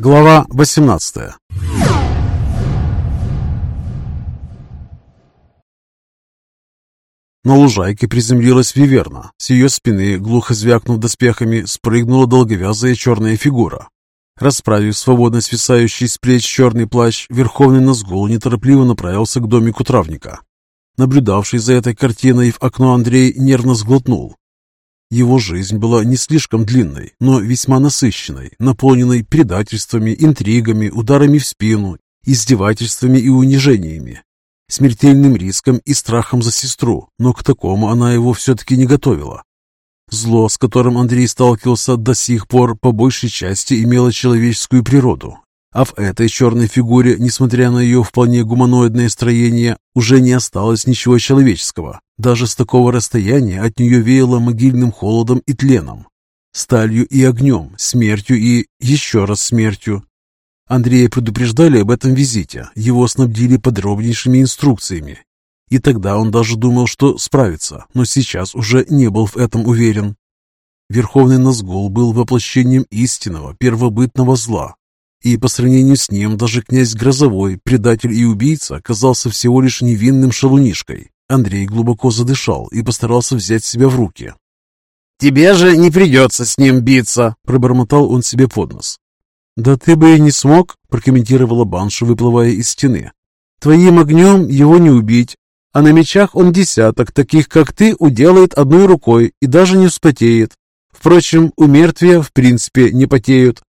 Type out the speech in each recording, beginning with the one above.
Глава 18 На лужайке приземлилась Виверна. С ее спины, глухо звякнув доспехами, спрыгнула долговязая черная фигура. Расправив свободно свисающий с плеч черный плащ, Верховный Назгул неторопливо направился к домику травника. Наблюдавший за этой картиной в окно Андрей нервно сглотнул. Его жизнь была не слишком длинной, но весьма насыщенной, наполненной предательствами, интригами, ударами в спину, издевательствами и унижениями, смертельным риском и страхом за сестру, но к такому она его все-таки не готовила. Зло, с которым Андрей сталкивался до сих пор, по большей части имело человеческую природу, а в этой черной фигуре, несмотря на ее вполне гуманоидное строение, уже не осталось ничего человеческого. Даже с такого расстояния от нее веяло могильным холодом и тленом, сталью и огнем, смертью и еще раз смертью. Андрея предупреждали об этом визите, его снабдили подробнейшими инструкциями. И тогда он даже думал, что справится, но сейчас уже не был в этом уверен. Верховный Назгул был воплощением истинного, первобытного зла, и по сравнению с ним даже князь Грозовой, предатель и убийца, казался всего лишь невинным шалунишкой. Андрей глубоко задышал и постарался взять себя в руки. «Тебе же не придется с ним биться!» – пробормотал он себе под нос. «Да ты бы и не смог!» – прокомментировала Банша, выплывая из стены. «Твоим огнем его не убить, а на мечах он десяток, таких как ты, уделает одной рукой и даже не вспотеет. Впрочем, у мертвия в принципе не потеют.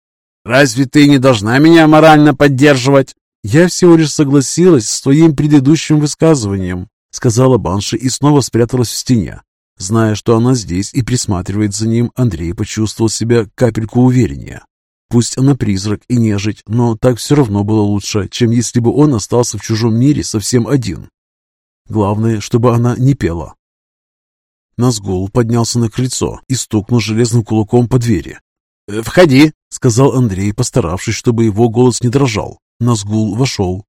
Разве ты не должна меня морально поддерживать?» «Я всего лишь согласилась с твоим предыдущим высказыванием», сказала Банши и снова спряталась в стене. Зная, что она здесь и присматривает за ним, Андрей почувствовал себя капельку увереннее. Пусть она призрак и нежить, но так все равно было лучше, чем если бы он остался в чужом мире совсем один. Главное, чтобы она не пела. Назгул поднялся на крыльцо и стукнул железным кулаком по двери. «Э, «Входи», — сказал Андрей, постаравшись, чтобы его голос не дрожал. Назгул вошел.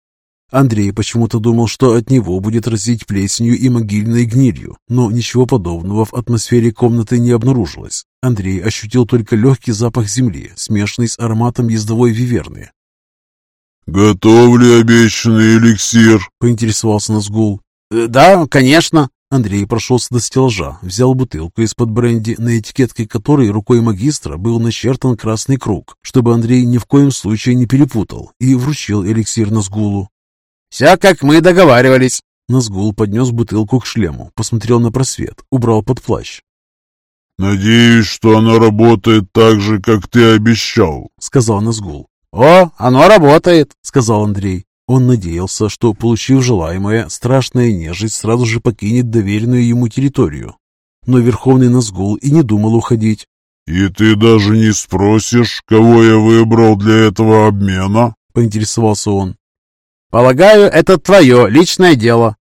Андрей почему-то думал, что от него будет разить плесенью и могильной гнилью, но ничего подобного в атмосфере комнаты не обнаружилось. Андрей ощутил только легкий запах земли, смешанный с ароматом ездовой виверны. «Готов ли обещанный эликсир?» — поинтересовался Назгул. «Э, «Да, конечно», Андрей прошелся до стеллажа, взял бутылку из-под бренди, на этикетке которой рукой магистра был начертан красный круг, чтобы Андрей ни в коем случае не перепутал, и вручил эликсир Назгулу. «Все, как мы договаривались». Назгул поднес бутылку к шлему, посмотрел на просвет, убрал под плащ. «Надеюсь, что она работает так же, как ты обещал», — сказал Назгул. «О, оно работает», — сказал Андрей. Он надеялся, что, получив желаемое, страшная нежить сразу же покинет доверенную ему территорию. Но Верховный Назгул и не думал уходить. «И ты даже не спросишь, кого я выбрал для этого обмена?» — поинтересовался он. «Полагаю, это твое личное дело».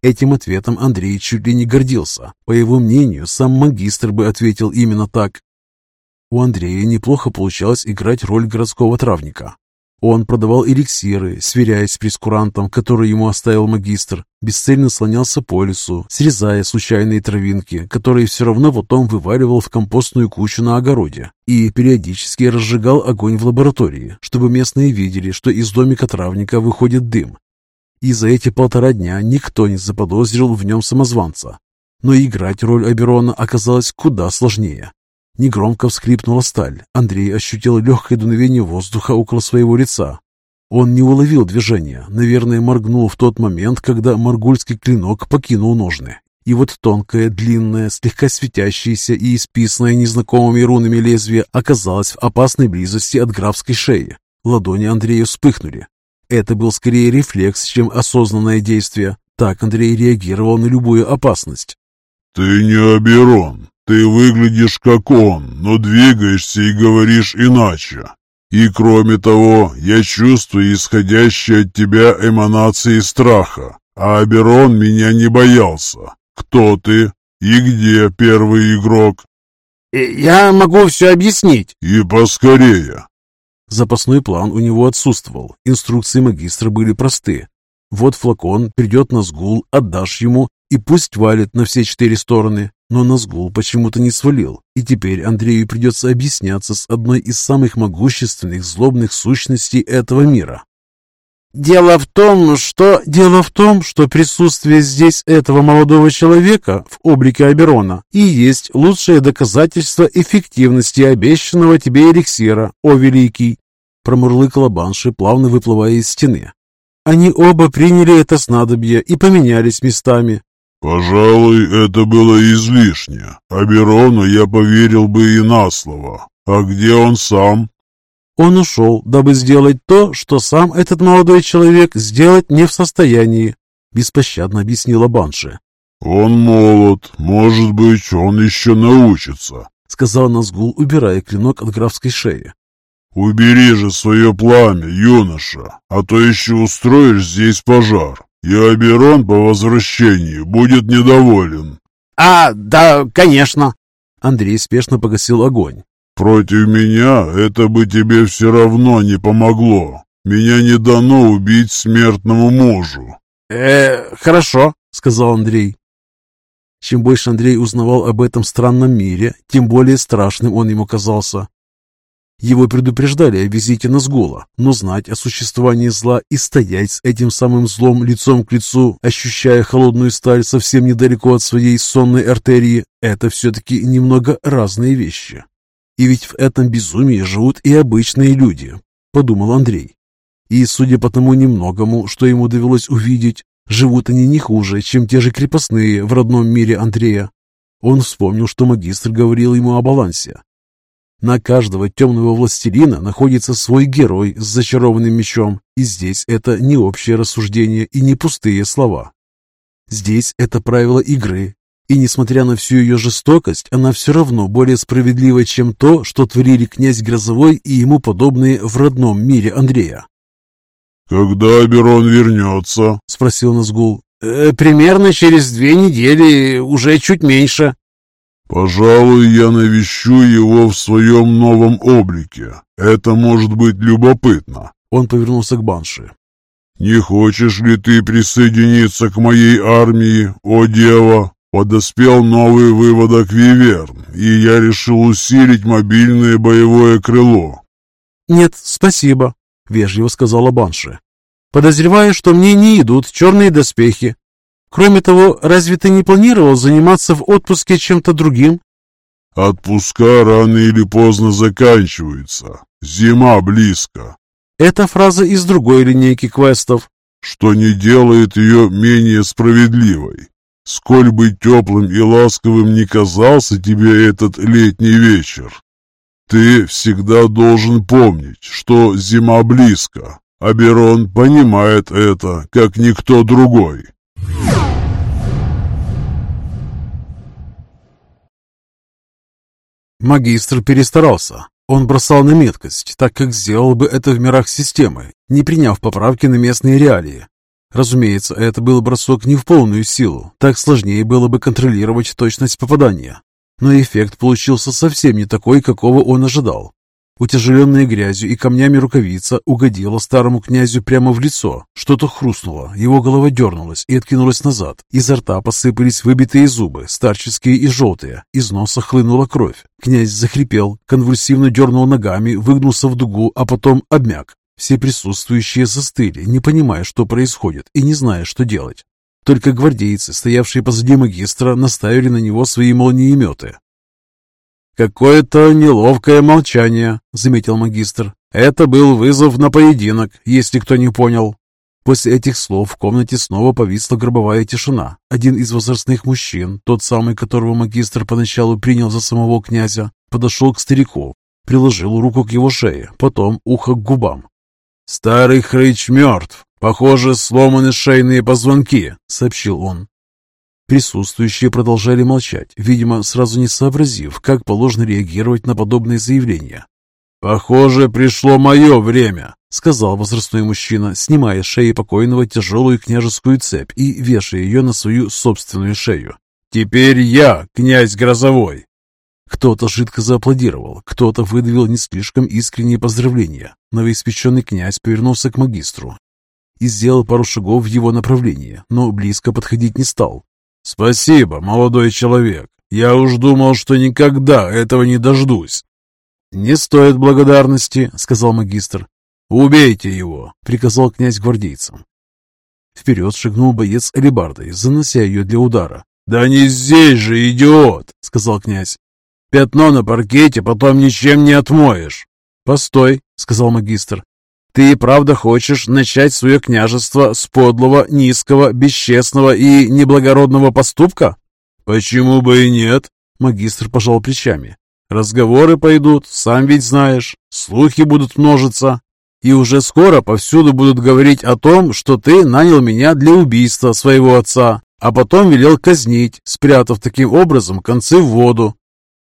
Этим ответом Андрей чуть ли не гордился. По его мнению, сам магистр бы ответил именно так. У Андрея неплохо получалось играть роль городского травника. Он продавал эликсиры, сверяясь с прескурантом, который ему оставил магистр, бесцельно слонялся по лесу, срезая случайные травинки, которые все равно потом вываливал в компостную кучу на огороде, и периодически разжигал огонь в лаборатории, чтобы местные видели, что из домика травника выходит дым. И за эти полтора дня никто не заподозрил в нем самозванца. Но играть роль Аберона оказалось куда сложнее. Негромко вскрипнула сталь. Андрей ощутил легкое дуновение воздуха около своего лица. Он не уловил движения, наверное, моргнул в тот момент, когда моргульский клинок покинул ножны. И вот тонкое, длинное, слегка светящееся и исписанное незнакомыми рунами лезвие оказалось в опасной близости от графской шеи. Ладони Андрея вспыхнули. Это был скорее рефлекс, чем осознанное действие. Так Андрей реагировал на любую опасность. «Ты не Аберон», ты выглядишь как он, но двигаешься и говоришь иначе. И кроме того, я чувствую исходящие от тебя эманации страха. А Аберон меня не боялся. Кто ты? И где первый игрок? Э, я могу все объяснить. И поскорее. Запасной план у него отсутствовал. Инструкции магистра были просты. Вот флакон, придет на сгул, отдашь ему, И пусть валит на все четыре стороны, но Назгул почему-то не свалил, и теперь Андрею придется объясняться с одной из самых могущественных злобных сущностей этого мира. Дело в том, что... Дело в том, что присутствие здесь этого молодого человека в облике Аберона и есть лучшее доказательство эффективности обещанного тебе эликсира, о великий, промурлыкала Банши, плавно выплывая из стены. Они оба приняли это снадобье и поменялись местами. «Пожалуй, это было излишне. Аберону я поверил бы и на слово. А где он сам?» Он ушел, дабы сделать то, что сам этот молодой человек сделать не в состоянии, беспощадно объяснила Банши. «Он молод, может быть, он еще научится», — сказал Назгул, убирая клинок от графской шеи. «Убери же свое пламя, юноша, а то еще устроишь здесь пожар, и Аберон по возвращении будет недоволен». «А, да, конечно». Андрей спешно погасил огонь. «Против меня это бы тебе все равно не помогло. Меня не дано убить смертному мужу». «Э, хорошо», — сказал Андрей. Чем больше Андрей узнавал об этом странном мире, тем более страшным он ему казался. Его предупреждали о визите Назгула, но знать о существовании зла и стоять с этим самым злом лицом к лицу, ощущая холодную сталь совсем недалеко от своей сонной артерии, это все-таки немного разные вещи. И ведь в этом безумии живут и обычные люди, подумал Андрей. И, судя по тому немногому, что ему довелось увидеть, живут они не хуже, чем те же крепостные в родном мире Андрея. Он вспомнил, что магистр говорил ему о балансе. На каждого темного властелина находится свой герой с зачарованным мечом, и здесь это не общее рассуждение и не пустые слова. Здесь это правило игры, и несмотря на всю ее жестокость, она все равно более справедлива, чем то, что творили князь Грозовой и ему подобные в родном мире Андрея. «Когда Аберон вернется?» — спросил Назгул. «Э, «Примерно через две недели, уже чуть меньше». «Пожалуй, я навещу его в своем новом облике. Это может быть любопытно». Он повернулся к Банши. «Не хочешь ли ты присоединиться к моей армии, о дева?» Подоспел новый выводок Виверн, и я решил усилить мобильное боевое крыло. «Нет, спасибо», — вежливо сказала Банши. «Подозреваю, что мне не идут черные доспехи. Кроме того, разве ты не планировал заниматься в отпуске чем-то другим?» «Отпуска рано или поздно заканчиваются. Зима близко». Это фраза из другой линейки квестов. «Что не делает ее менее справедливой. Сколь бы теплым и ласковым не казался тебе этот летний вечер, ты всегда должен помнить, что зима близко. Аберон понимает это, как никто другой. Магистр перестарался. Он бросал на меткость, так как сделал бы это в мирах системы, не приняв поправки на местные реалии. Разумеется, это был бросок не в полную силу, так сложнее было бы контролировать точность попадания. Но эффект получился совсем не такой, какого он ожидал. Утяжеленная грязью и камнями рукавица угодила старому князю прямо в лицо. Что-то хрустнуло, его голова дернулась и откинулась назад. Изо рта посыпались выбитые зубы, старческие и желтые. Из носа хлынула кровь. Князь захрипел, конвульсивно дернул ногами, выгнулся в дугу, а потом обмяк. Все присутствующие застыли, не понимая, что происходит, и не зная, что делать. Только гвардейцы, стоявшие позади магистра, наставили на него свои молниеметы. «Какое-то неловкое молчание», — заметил магистр. «Это был вызов на поединок, если кто не понял». После этих слов в комнате снова повисла гробовая тишина. Один из возрастных мужчин, тот самый, которого магистр поначалу принял за самого князя, подошел к старику, приложил руку к его шее, потом ухо к губам. «Старый хрыч мертв. Похоже, сломаны шейные позвонки», — сообщил он. Присутствующие продолжали молчать, видимо, сразу не сообразив, как положено реагировать на подобные заявления. «Похоже, пришло мое время», — сказал возрастной мужчина, снимая с шеи покойного тяжелую княжескую цепь и вешая ее на свою собственную шею. «Теперь я, князь Грозовой, кто-то жидко зааплодировал, кто-то выдавил не слишком искренние поздравления. Новоиспеченный князь повернулся к магистру и сделал пару шагов в его направлении, но близко подходить не стал. «Спасибо, молодой человек. Я уж думал, что никогда этого не дождусь». «Не стоит благодарности», — сказал магистр. «Убейте его», — приказал князь гвардейцам. Вперед шагнул боец алебардой, занося ее для удара. «Да не здесь же, идиот!» — сказал князь. «Пятно на паркете потом ничем не отмоешь». «Постой», — сказал магистр. «Ты и правда хочешь начать свое княжество с подлого, низкого, бесчестного и неблагородного поступка?» «Почему бы и нет?» — магистр пожал плечами. «Разговоры пойдут, сам ведь знаешь, слухи будут множиться, и уже скоро повсюду будут говорить о том, что ты нанял меня для убийства своего отца, а потом велел казнить, спрятав таким образом концы в воду.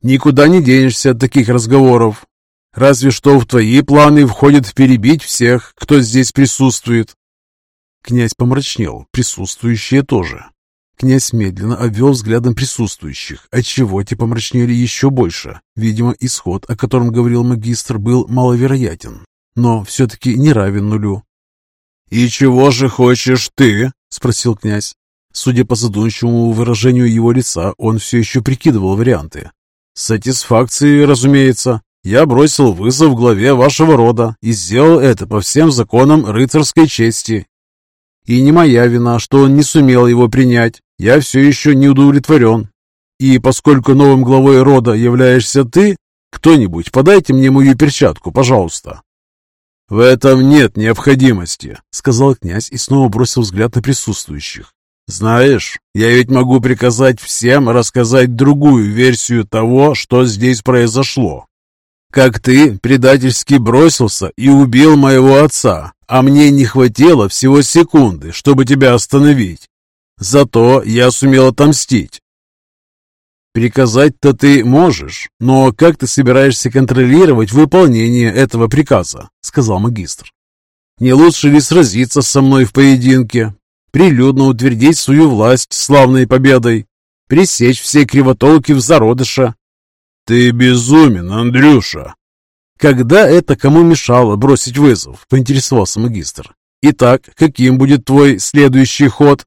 Никуда не денешься от таких разговоров. Разве что в твои планы входит перебить всех, кто здесь присутствует. Князь помрачнел, присутствующие тоже. Князь медленно обвел взглядом присутствующих, отчего те помрачнели еще больше. Видимо, исход, о котором говорил магистр, был маловероятен но все-таки не равен нулю. «И чего же хочешь ты?» — спросил князь. Судя по задумчивому выражению его лица, он все еще прикидывал варианты. «Сатисфакции, разумеется. Я бросил вызов главе вашего рода и сделал это по всем законам рыцарской чести. И не моя вина, что он не сумел его принять. Я все еще не удовлетворен. И поскольку новым главой рода являешься ты, кто-нибудь подайте мне мою перчатку, пожалуйста». «В этом нет необходимости», — сказал князь и снова бросил взгляд на присутствующих. «Знаешь, я ведь могу приказать всем рассказать другую версию того, что здесь произошло. Как ты предательски бросился и убил моего отца, а мне не хватило всего секунды, чтобы тебя остановить. Зато я сумел отомстить. «Приказать-то ты можешь, но как ты собираешься контролировать выполнение этого приказа?» — сказал магистр. «Не лучше ли сразиться со мной в поединке, прилюдно утвердить свою власть славной победой, пресечь все кривотолки в зародыша?» «Ты безумен, Андрюша!» «Когда это кому мешало бросить вызов?» — поинтересовался магистр. «Итак, каким будет твой следующий ход?»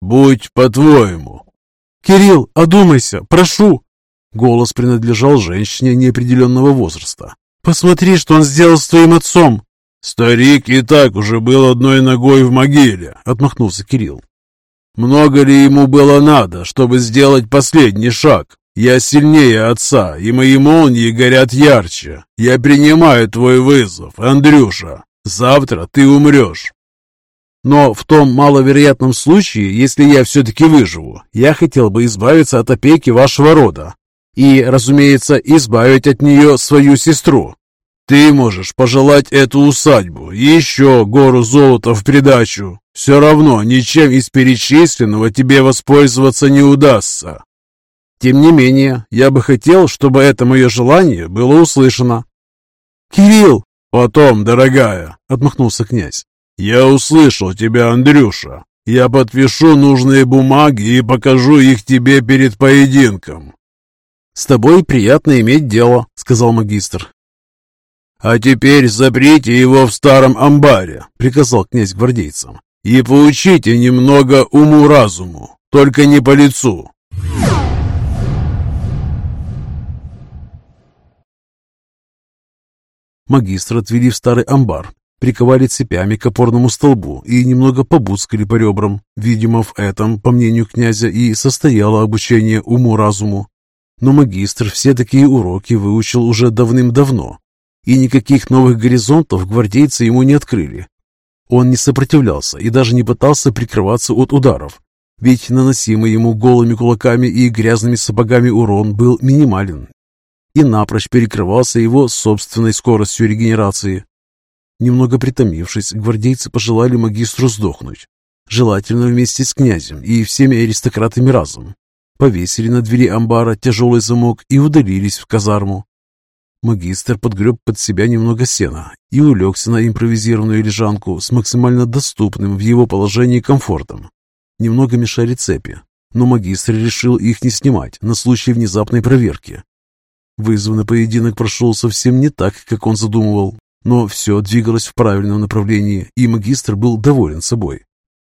«Будь по-твоему», «Кирилл, одумайся, прошу!» Голос принадлежал женщине неопределенного возраста. «Посмотри, что он сделал с твоим отцом!» «Старик и так уже был одной ногой в могиле», — отмахнулся Кирилл. «Много ли ему было надо, чтобы сделать последний шаг? Я сильнее отца, и мои молнии горят ярче. Я принимаю твой вызов, Андрюша. Завтра ты умрешь. Но в том маловероятном случае, если я все-таки выживу, я хотел бы избавиться от опеки вашего рода. И, разумеется, избавить от нее свою сестру. Ты можешь пожелать эту усадьбу и еще гору золота в придачу. Все равно ничем из перечисленного тебе воспользоваться не удастся. Тем не менее, я бы хотел, чтобы это мое желание было услышано. «Кирилл!» «Потом, дорогая!» — отмахнулся князь. «Я услышал тебя, Андрюша. Я подпишу нужные бумаги и покажу их тебе перед поединком». «С тобой приятно иметь дело», — сказал магистр. «А теперь заприте его в старом амбаре», — приказал князь гвардейцам. «И поучите немного уму-разуму, только не по лицу». Магистр отвели в старый амбар, приковали цепями к опорному столбу и немного побуцкали по ребрам. Видимо, в этом, по мнению князя, и состояло обучение уму-разуму. Но магистр все такие уроки выучил уже давным-давно, и никаких новых горизонтов гвардейцы ему не открыли. Он не сопротивлялся и даже не пытался прикрываться от ударов, ведь наносимый ему голыми кулаками и грязными сапогами урон был минимален и напрочь перекрывался его собственной скоростью регенерации. Немного притомившись, гвардейцы пожелали магистру сдохнуть. Желательно вместе с князем и всеми аристократами разом. Повесили на двери амбара тяжелый замок и удалились в казарму. Магистр подгреб под себя немного сена и улегся на импровизированную лежанку с максимально доступным в его положении комфортом. Немного мешали цепи, но магистр решил их не снимать на случай внезапной проверки. На поединок прошел совсем не так, как он задумывал. Но все двигалось в правильном направлении, и магистр был доволен собой.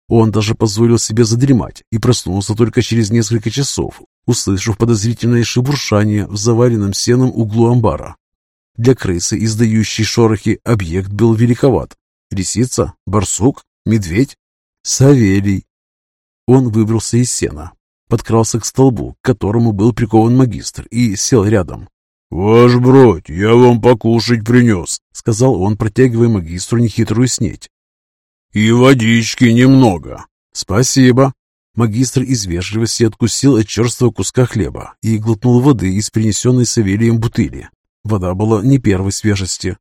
Он даже позволил себе задремать и проснулся только через несколько часов, услышав подозрительное шебуршание в заваленном сеном углу амбара. Для крысы, издающей шорохи, объект был великоват. Лисица? Барсук? Медведь? Савелий. Он выбрался из сена, подкрался к столбу, к которому был прикован магистр, и сел рядом. «Ваш бродь, я вам покушать принес», — сказал он, протягивая магистру нехитрую снеть. «И водички немного». «Спасибо». Магистр из вежливости откусил от черствого куска хлеба и глотнул воды из принесенной Савелием бутыли. Вода была не первой свежести.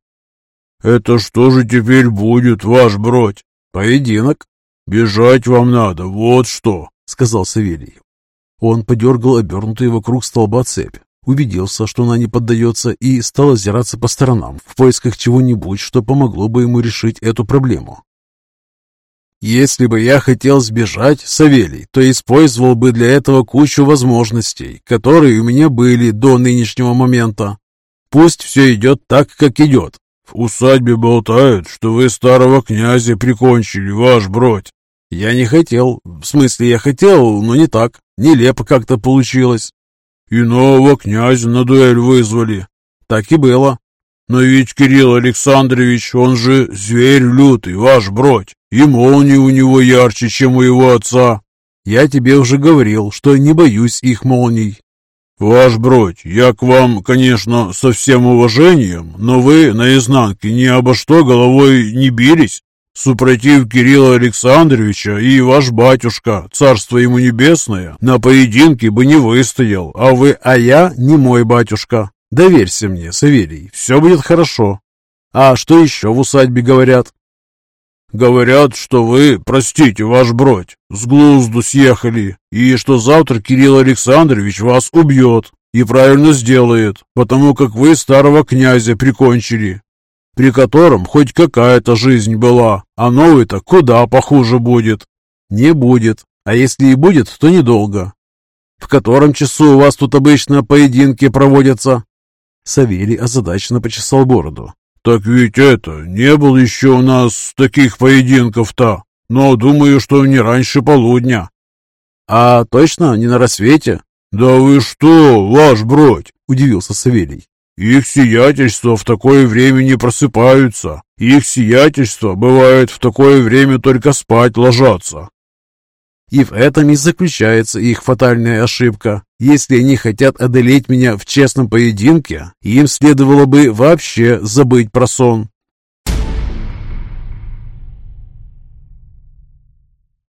«Это что же теперь будет, ваш бродь?» «Поединок». «Бежать вам надо, вот что», — сказал Савелий. Он подергал обернутую вокруг столба цепь, убедился, что она не поддается, и стал озираться по сторонам в поисках чего-нибудь, что помогло бы ему решить эту проблему. Если бы я хотел сбежать, Савелий, то использовал бы для этого кучу возможностей, которые у меня были до нынешнего момента. Пусть все идет так, как идет. В усадьбе болтают, что вы старого князя прикончили, ваш бродь. Я не хотел. В смысле, я хотел, но не так. Нелепо как-то получилось. И нового князя на дуэль вызвали. Так и было. Но ведь Кирилл Александрович, он же зверь лютый, ваш бродь. И молнии у него ярче, чем у его отца. Я тебе уже говорил, что не боюсь их молний. «Ваш бродь, я к вам, конечно, со всем уважением, но вы наизнанке ни обо что головой не бились. Супротив Кирилла Александровича и ваш батюшка, царство ему небесное, на поединке бы не выстоял, а вы, а я не мой батюшка. Доверься мне, Савелий, все будет хорошо. А что еще в усадьбе говорят? Говорят, что вы, простите, ваш бродь, с глузду съехали, и что завтра Кирилл Александрович вас убьет и правильно сделает, потому как вы старого князя прикончили, при котором хоть какая-то жизнь была, а новый-то куда похуже будет. Не будет, а если и будет, то недолго. В котором часу у вас тут обычно поединки проводятся? Савелий озадаченно почесал бороду. «Так ведь это, не было еще у нас таких поединков-то, но думаю, что не раньше полудня». «А точно не на рассвете?» «Да вы что, ваш бродь!» – удивился Савелий. «Их сиятельства в такое время не просыпаются. Их сиятельства, бывает, в такое время только спать ложатся. И в этом и заключается их фатальная ошибка. Если они хотят одолеть меня в честном поединке, им следовало бы вообще забыть про сон.